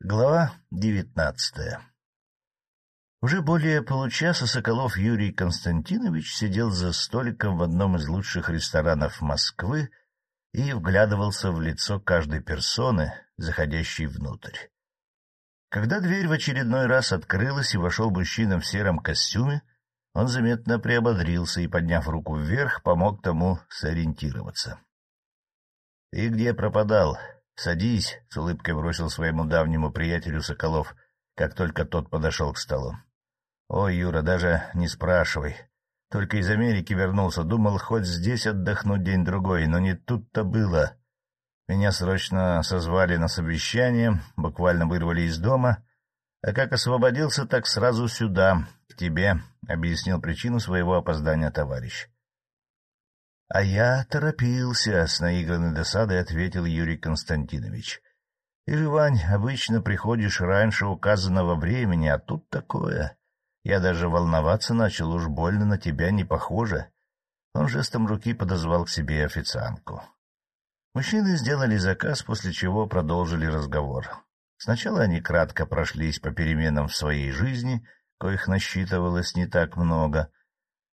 Глава девятнадцатая Уже более получаса Соколов Юрий Константинович сидел за столиком в одном из лучших ресторанов Москвы и вглядывался в лицо каждой персоны, заходящей внутрь. Когда дверь в очередной раз открылась и вошел мужчина в сером костюме, он заметно приободрился и, подняв руку вверх, помог тому сориентироваться. — Ты где пропадал? Садись, — с улыбкой бросил своему давнему приятелю Соколов, как только тот подошел к столу. — Ой, Юра, даже не спрашивай. Только из Америки вернулся, думал хоть здесь отдохнуть день-другой, но не тут-то было. Меня срочно созвали на совещание, буквально вырвали из дома, а как освободился, так сразу сюда, к тебе, — объяснил причину своего опоздания товарищ. — А я торопился, — с наигранной досадой ответил Юрий Константинович. — Ты же, Вань, обычно приходишь раньше указанного времени, а тут такое. Я даже волноваться начал, уж больно на тебя не похоже. Он жестом руки подозвал к себе официантку. Мужчины сделали заказ, после чего продолжили разговор. Сначала они кратко прошлись по переменам в своей жизни, коих насчитывалось не так много —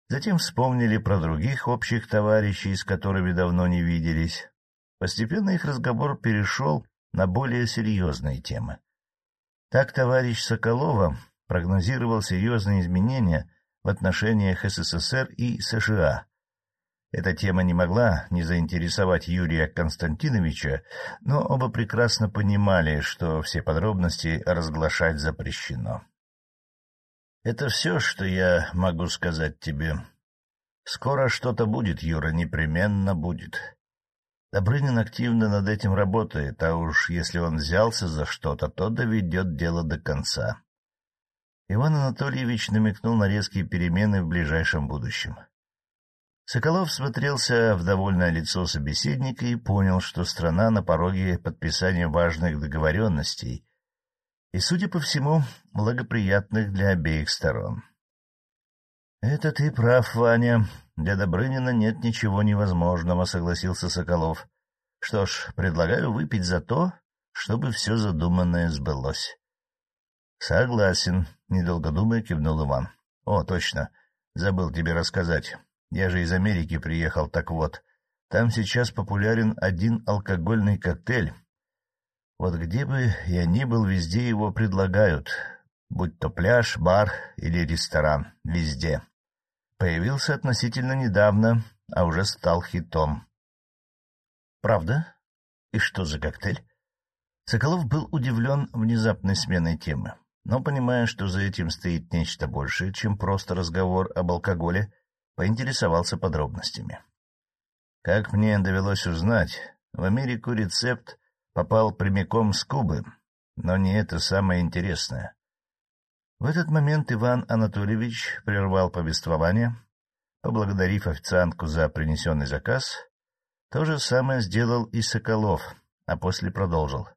Затем вспомнили про других общих товарищей, с которыми давно не виделись. Постепенно их разговор перешел на более серьезные темы. Так товарищ Соколова прогнозировал серьезные изменения в отношениях СССР и США. Эта тема не могла не заинтересовать Юрия Константиновича, но оба прекрасно понимали, что все подробности разглашать запрещено. Это все, что я могу сказать тебе. Скоро что-то будет, Юра, непременно будет. Добрынин активно над этим работает, а уж если он взялся за что-то, то доведет дело до конца. Иван Анатольевич намекнул на резкие перемены в ближайшем будущем. Соколов смотрелся в довольное лицо собеседника и понял, что страна на пороге подписания важных договоренностей, и, судя по всему, благоприятных для обеих сторон. — Это ты прав, Ваня. Для Добрынина нет ничего невозможного, — согласился Соколов. — Что ж, предлагаю выпить за то, чтобы все задуманное сбылось. — Согласен, — недолго думая кивнул Иван. — О, точно, забыл тебе рассказать. Я же из Америки приехал, так вот. Там сейчас популярен один алкогольный коктейль, вот где бы я ни был, везде его предлагают, будь то пляж, бар или ресторан, везде. Появился относительно недавно, а уже стал хитом. — Правда? И что за коктейль? Соколов был удивлен внезапной сменой темы, но, понимая, что за этим стоит нечто большее, чем просто разговор об алкоголе, поинтересовался подробностями. Как мне довелось узнать, в Америку рецепт попал прямиком с Кубы, но не это самое интересное. В этот момент Иван Анатольевич прервал повествование, поблагодарив официантку за принесенный заказ. То же самое сделал и Соколов, а после продолжил.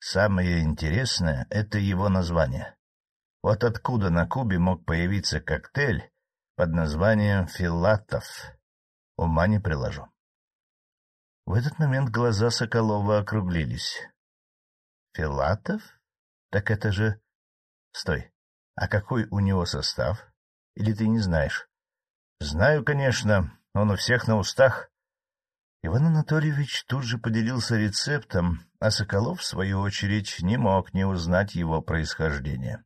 Самое интересное — это его название. Вот откуда на Кубе мог появиться коктейль под названием «Филатов». Ума не приложу. В этот момент глаза Соколова округлились. — Филатов? Так это же... Стой, а какой у него состав? Или ты не знаешь? — Знаю, конечно, он у всех на устах. Иван Анатольевич тут же поделился рецептом, а Соколов, в свою очередь, не мог не узнать его происхождение.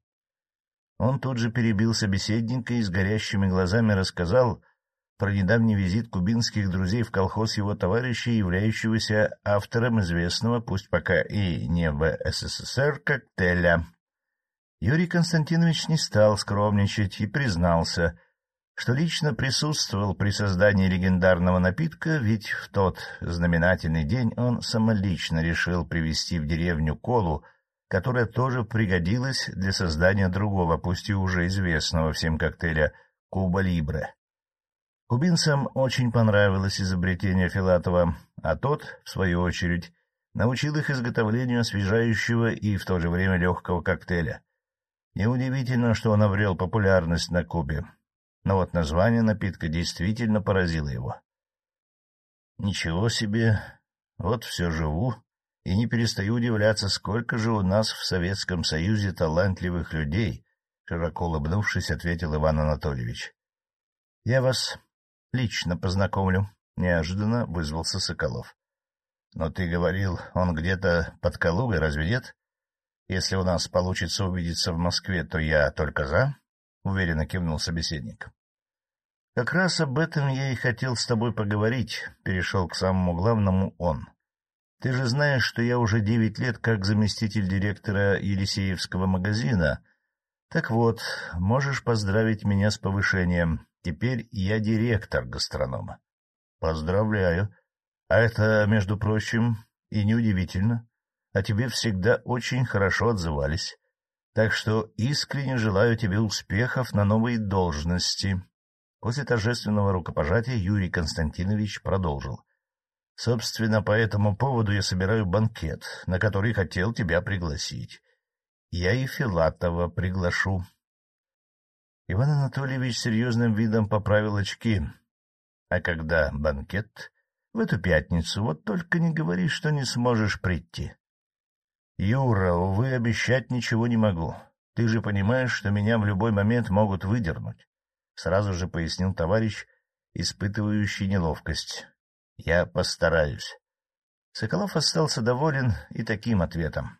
Он тут же перебил собеседника и с горящими глазами рассказал, про недавний визит кубинских друзей в колхоз его товарища, являющегося автором известного, пусть пока и не в СССР, коктейля. Юрий Константинович не стал скромничать и признался, что лично присутствовал при создании легендарного напитка, ведь в тот знаменательный день он самолично решил привезти в деревню колу, которая тоже пригодилась для создания другого, пусть и уже известного всем коктейля «Куба Либре». Кубинцам очень понравилось изобретение Филатова, а тот, в свою очередь, научил их изготовлению освежающего и в то же время легкого коктейля. Неудивительно, что он обрел популярность на Кубе, но вот название напитка действительно поразило его. Ничего себе, вот все живу и не перестаю удивляться, сколько же у нас в Советском Союзе талантливых людей, — широко улыбнувшись, ответил Иван Анатольевич. — Я вас лично познакомлю, — неожиданно вызвался Соколов. — Но ты говорил, он где-то под Калугой, разве нет? Если у нас получится увидеться в Москве, то я только за, — уверенно кивнул собеседник. — Как раз об этом я и хотел с тобой поговорить, — перешел к самому главному он. — Ты же знаешь, что я уже девять лет как заместитель директора Елисеевского магазина. Так вот, можешь поздравить меня с повышением. Теперь я директор гастронома. — Поздравляю. А это, между прочим, и неудивительно о тебе всегда очень хорошо отзывались. Так что искренне желаю тебе успехов на новой должности. После торжественного рукопожатия Юрий Константинович продолжил. Собственно, по этому поводу я собираю банкет, на который хотел тебя пригласить. Я и Филатова приглашу. Иван Анатольевич серьезным видом поправил очки. А когда банкет? В эту пятницу. Вот только не говори, что не сможешь прийти. «Юра, увы, обещать ничего не могу. Ты же понимаешь, что меня в любой момент могут выдернуть», — сразу же пояснил товарищ, испытывающий неловкость. «Я постараюсь». Соколов остался доволен и таким ответом.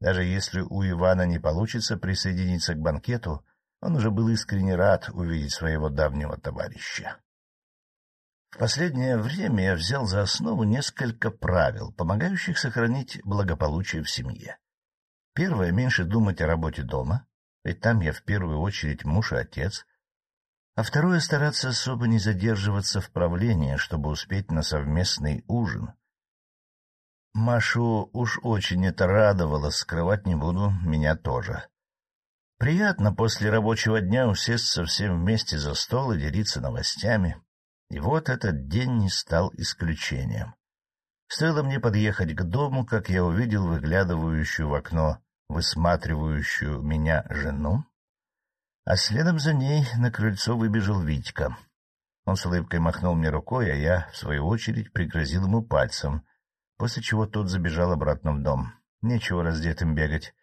Даже если у Ивана не получится присоединиться к банкету, он уже был искренне рад увидеть своего давнего товарища. В последнее время я взял за основу несколько правил, помогающих сохранить благополучие в семье. Первое — меньше думать о работе дома, ведь там я в первую очередь муж и отец. А второе — стараться особо не задерживаться в правлении, чтобы успеть на совместный ужин. Машу уж очень это радовало, скрывать не буду, меня тоже. Приятно после рабочего дня усесться всем вместе за стол и делиться новостями. И вот этот день не стал исключением. Стоило мне подъехать к дому, как я увидел выглядывающую в окно, высматривающую меня жену, а следом за ней на крыльцо выбежал Витька. Он с улыбкой махнул мне рукой, а я, в свою очередь, пригрозил ему пальцем, после чего тот забежал обратно в дом. Нечего раздетым бегать.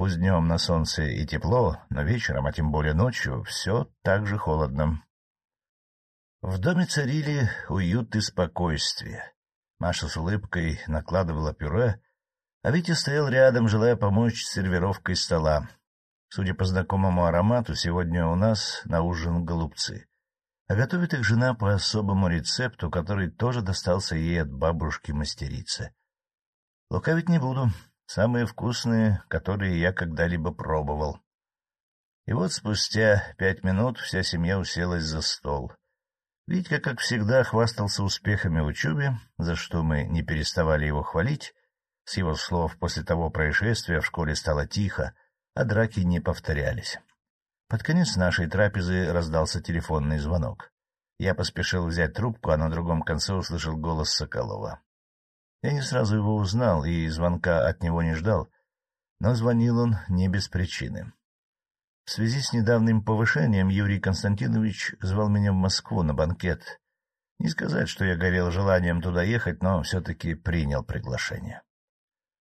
Пусть днем на солнце и тепло, но вечером, а тем более ночью, все так же холодно. В доме царили уют и спокойствие. Маша с улыбкой накладывала пюре, а Витя стоял рядом, желая помочь с сервировкой стола. Судя по знакомому аромату, сегодня у нас на ужин голубцы. А готовит их жена по особому рецепту, который тоже достался ей от бабушки-мастерицы. Лукавить не буду. Самые вкусные, которые я когда-либо пробовал. И вот спустя пять минут вся семья уселась за стол. Витька, как всегда, хвастался успехами в учебе, за что мы не переставали его хвалить. С его слов, после того происшествия в школе стало тихо, а драки не повторялись. Под конец нашей трапезы раздался телефонный звонок. Я поспешил взять трубку, а на другом конце услышал голос Соколова. Я не сразу его узнал и звонка от него не ждал, но звонил он не без причины. В связи с недавним повышением Юрий Константинович звал меня в Москву на банкет. Не сказать, что я горел желанием туда ехать, но все-таки принял приглашение.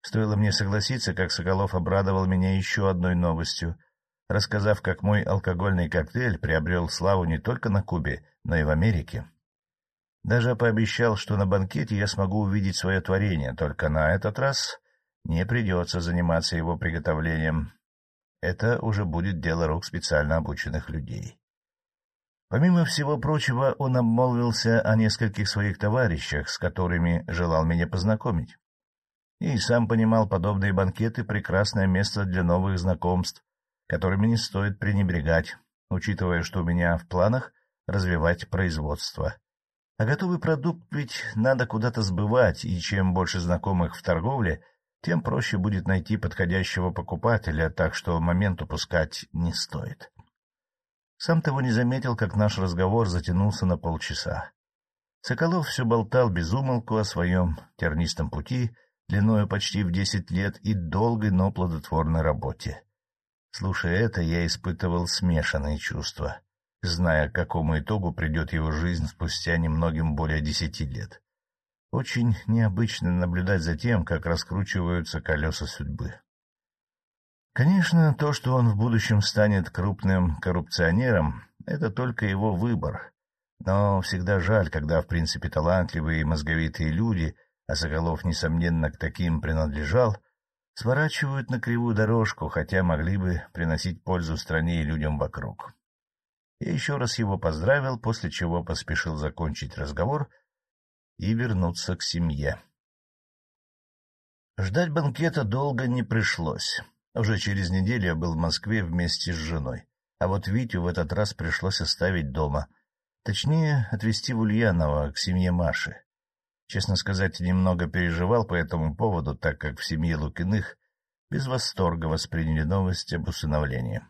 Стоило мне согласиться, как Соколов обрадовал меня еще одной новостью, рассказав, как мой алкогольный коктейль приобрел славу не только на Кубе, но и в Америке. Даже пообещал, что на банкете я смогу увидеть свое творение, только на этот раз не придется заниматься его приготовлением, это уже будет дело рук специально обученных людей. Помимо всего прочего, он обмолвился о нескольких своих товарищах, с которыми желал меня познакомить. И сам понимал, подобные банкеты — прекрасное место для новых знакомств, которыми не стоит пренебрегать, учитывая, что у меня в планах развивать производство. А готовый продукт ведь надо куда-то сбывать, и чем больше знакомых в торговле — тем проще будет найти подходящего покупателя, так что момент упускать не стоит. Сам того не заметил, как наш разговор затянулся на полчаса. Соколов все болтал без умолку о своем тернистом пути, длиною почти в десять лет и долгой, но плодотворной работе. Слушая это, я испытывал смешанные чувства, зная, к какому итогу придет его жизнь спустя немногим более десяти лет. Очень необычно наблюдать за тем, как раскручиваются колеса судьбы. Конечно, то, что он в будущем станет крупным коррупционером, это только его выбор. Но всегда жаль, когда, в принципе, талантливые и мозговитые люди, а Соколов, несомненно, к таким принадлежал, сворачивают на кривую дорожку, хотя могли бы приносить пользу стране и людям вокруг. Я еще раз его поздравил, после чего поспешил закончить разговор и вернуться к семье. Ждать банкета долго не пришлось. Уже через неделю я был в Москве вместе с женой, а вот Витю в этот раз пришлось оставить дома, точнее, отвезти в Ульяново к семье Маши. Честно сказать, немного переживал по этому поводу, так как в семье Лукиных без восторга восприняли новость об усыновлении.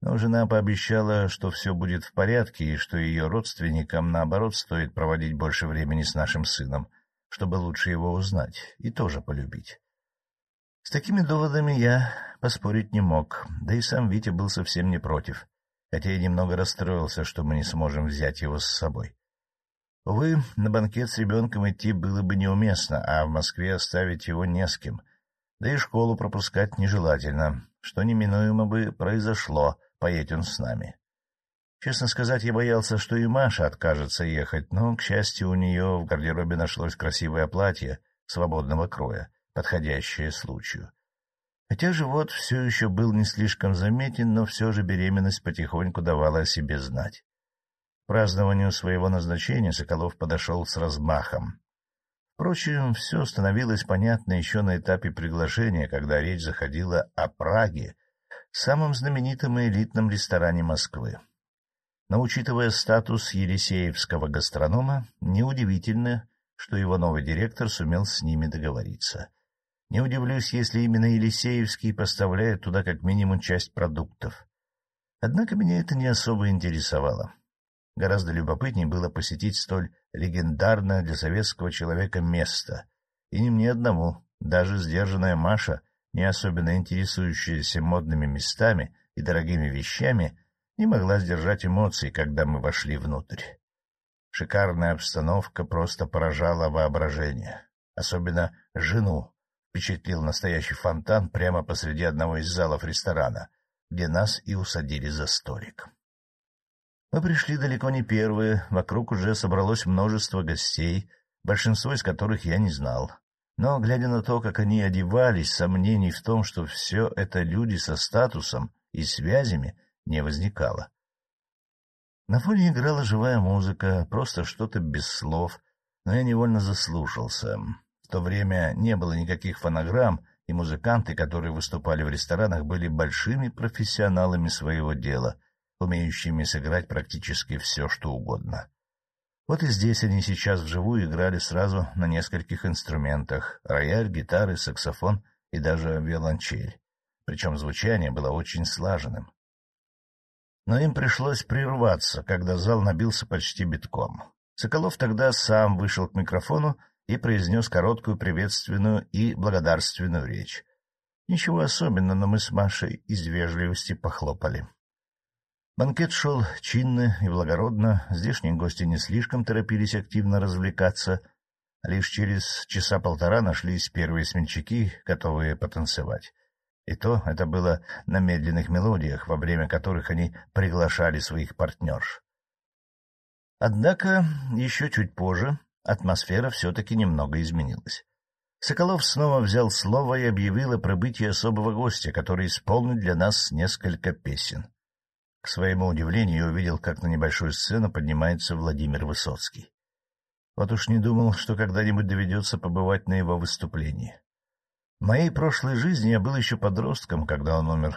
Но жена пообещала, что все будет в порядке и что ее родственникам, наоборот, стоит проводить больше времени с нашим сыном, чтобы лучше его узнать и тоже полюбить. С такими доводами я поспорить не мог, да и сам Витя был совсем не против, хотя и немного расстроился, что мы не сможем взять его с собой. Увы, на банкет с ребенком идти было бы неуместно, а в Москве оставить его не с кем, да и школу пропускать нежелательно, что неминуемо бы произошло, поедь он с нами. Честно сказать, я боялся, что и Маша откажется ехать, но, к счастью, у нее в гардеробе нашлось красивое платье свободного кроя, подходящее случаю. Хотя живот все еще был не слишком заметен, но все же беременность потихоньку давала о себе знать. К празднованию своего назначения Соколов подошел с размахом. Впрочем, все становилось понятно еще на этапе приглашения, когда речь заходила о Праге, самом знаменитом и элитном ресторане Москвы. Но, учитывая статус елисеевского гастронома, неудивительно, что его новый директор сумел с ними договориться. Не удивлюсь, если именно Елисеевский поставляет туда как минимум часть продуктов. Однако меня это не особо интересовало. Гораздо любопытнее было посетить столь легендарное для советского человека место. И не мне одному, даже сдержанная Маша, не особенно интересующаяся модными местами и дорогими вещами, не могла сдержать эмоций, когда мы вошли внутрь. Шикарная обстановка просто поражала воображение. Особенно жену впечатлил настоящий фонтан прямо посреди одного из залов ресторана, где нас и усадили за столик. Мы пришли далеко не первые, вокруг уже собралось множество гостей, большинство из которых я не знал. Но, глядя на то, как они одевались, сомнений в том, что все это люди со статусом и связями, не возникало. На фоне играла живая музыка, просто что-то без слов, но я невольно заслушался. В то время не было никаких фонограмм, и музыканты, которые выступали в ресторанах, были большими профессионалами своего дела, умеющими сыграть практически все, что угодно. Вот и здесь они сейчас вживую играли сразу на нескольких инструментах — рояль, гитары, саксофон и даже виолончель. Причем звучание было очень слаженным. Но им пришлось прерваться, когда зал набился почти битком. Соколов тогда сам вышел к микрофону и произнес короткую приветственную и благодарственную речь. Ничего особенного, но мы с Машей из вежливости похлопали. Банкет шел чинно и благородно, здешние гости не слишком торопились активно развлекаться, лишь через часа полтора нашлись первые смельчаки, готовые потанцевать. И то это было на медленных мелодиях, во время которых они приглашали своих партнерш. Однако еще чуть позже атмосфера все-таки немного изменилась. Соколов снова взял слово и объявил о прибытии особого гостя, который исполнит для нас несколько песен. К своему удивлению я увидел, как на небольшую сцену поднимается Владимир Высоцкий. Вот уж не думал, что когда-нибудь доведется побывать на его выступлении. В моей прошлой жизни я был еще подростком, когда он умер.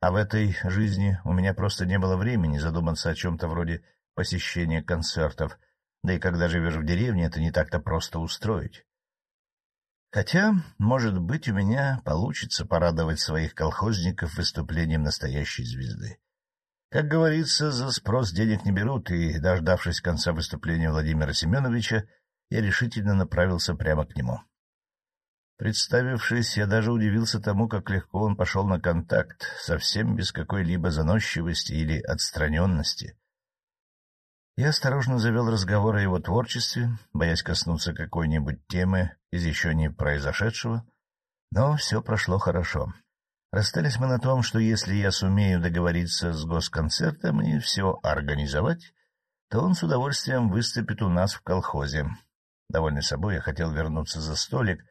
А в этой жизни у меня просто не было времени задуматься о чем-то вроде посещения концертов, да и когда живешь в деревне, это не так-то просто устроить. Хотя, может быть, у меня получится порадовать своих колхозников выступлением настоящей звезды. Как говорится, за спрос денег не берут, и, дождавшись конца выступления Владимира Семеновича, я решительно направился прямо к нему. Представившись, я даже удивился тому, как легко он пошел на контакт, совсем без какой-либо заносчивости или отстраненности. Я осторожно завел разговор о его творчестве, боясь коснуться какой-нибудь темы из еще не произошедшего, но все прошло хорошо. Расстались мы на том, что если я сумею договориться с госконцертом и все организовать, то он с удовольствием выступит у нас в колхозе. Довольный собой, я хотел вернуться за столик,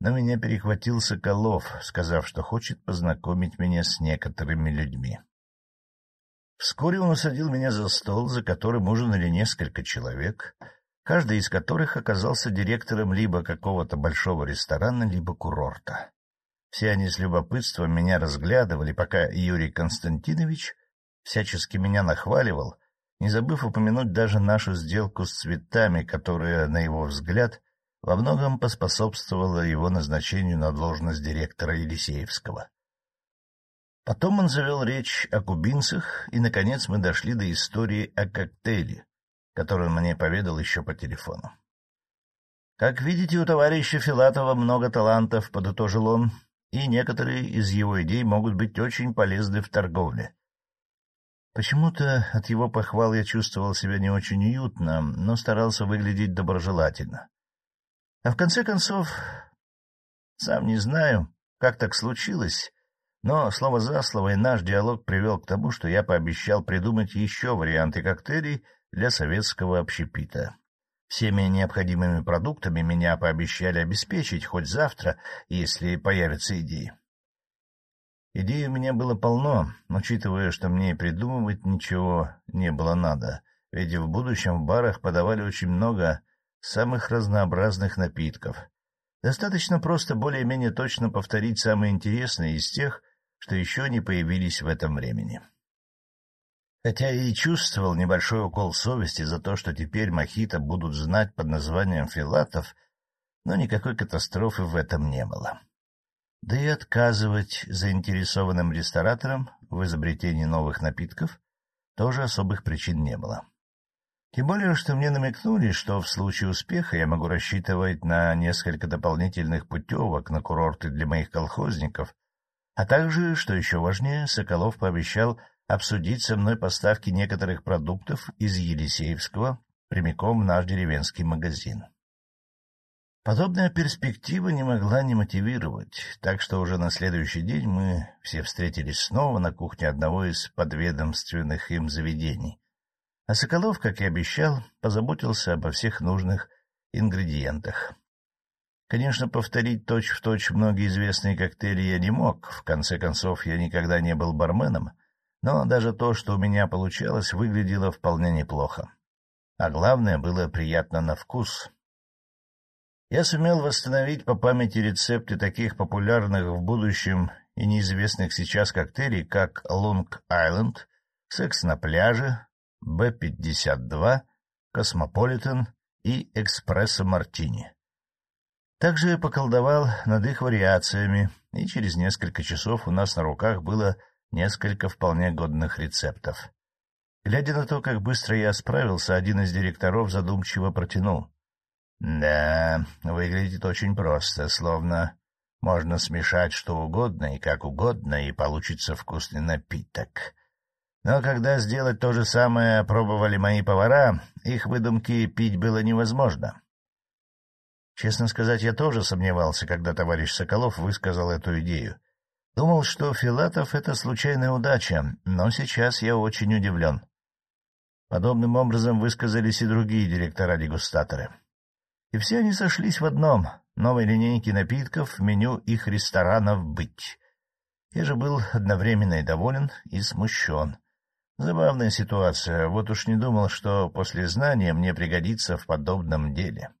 но меня перехватил Соколов, сказав, что хочет познакомить меня с некоторыми людьми. Вскоре он усадил меня за стол, за которым ужинали несколько человек, каждый из которых оказался директором либо какого-то большого ресторана, либо курорта. Все они с любопытством меня разглядывали, пока Юрий Константинович всячески меня нахваливал, не забыв упомянуть даже нашу сделку с цветами, которая, на его взгляд, во многом поспособствовала его назначению на должность директора Елисеевского. Потом он завел речь о кубинцах, и, наконец, мы дошли до истории о коктейле, которую он мне поведал еще по телефону. «Как видите, у товарища Филатова много талантов», — подытожил он, и некоторые из его идей могут быть очень полезны в торговле. Почему-то от его похвал я чувствовал себя не очень уютно, но старался выглядеть доброжелательно. А в конце концов, сам не знаю, как так случилось, но слово за слово и наш диалог привел к тому, что я пообещал придумать еще варианты коктейлей для советского общепита. Всеми необходимыми продуктами меня пообещали обеспечить хоть завтра, если появятся идеи. Идей у меня было полно, учитывая, что мне придумывать ничего не было надо, ведь в будущем в барах подавали очень много самых разнообразных напитков. Достаточно просто более-менее точно повторить самые интересные из тех, что еще не появились в этом времени. Хотя и чувствовал небольшой укол совести за то, что теперь мохито будут знать под названием Филатов, но никакой катастрофы в этом не было. Да и отказывать заинтересованным рестораторам в изобретении новых напитков тоже особых причин не было. Тем более, что мне намекнули, что в случае успеха я могу рассчитывать на несколько дополнительных путевок на курорты для моих колхозников, а также, что еще важнее, Соколов пообещал обсудить со мной поставки некоторых продуктов из Елисеевского прямиком в наш деревенский магазин. Подобная перспектива не могла не мотивировать, так что уже на следующий день мы все встретились снова на кухне одного из подведомственных им заведений. А Соколов, как и обещал, позаботился обо всех нужных ингредиентах. Конечно, повторить точь-в-точь точь многие известные коктейли я не мог, в конце концов, я никогда не был барменом, но даже то, что у меня получалось, выглядело вполне неплохо. А главное, было приятно на вкус. Я сумел восстановить по памяти рецепты таких популярных в будущем и неизвестных сейчас коктейлей, как «Лонг-Айленд», «Секс на пляже», «Б-52», «Космополитен» и «Экспрессо-Мартини». Также поколдовал над их вариациями, и через несколько часов у нас на руках было несколько вполне годных рецептов. Глядя на то, как быстро я справился, один из директоров задумчиво протянул. — Да, выглядит очень просто, словно можно смешать что угодно и как угодно, и получится вкусный напиток. Но когда сделать то же самое пробовали мои повара, их выдумки пить было невозможно. Честно сказать, я тоже сомневался, когда товарищ Соколов высказал эту идею. Думал, что Филатов — это случайная удача, но сейчас я очень удивлен. Подобным образом высказались и другие директора-дегустаторы. И все они сошлись в одном — новой линейке напитков в меню их ресторанов «Быть». Я же был одновременно и доволен, и смущен. Забавная ситуация, вот уж не думал, что после знания мне пригодится в подобном деле.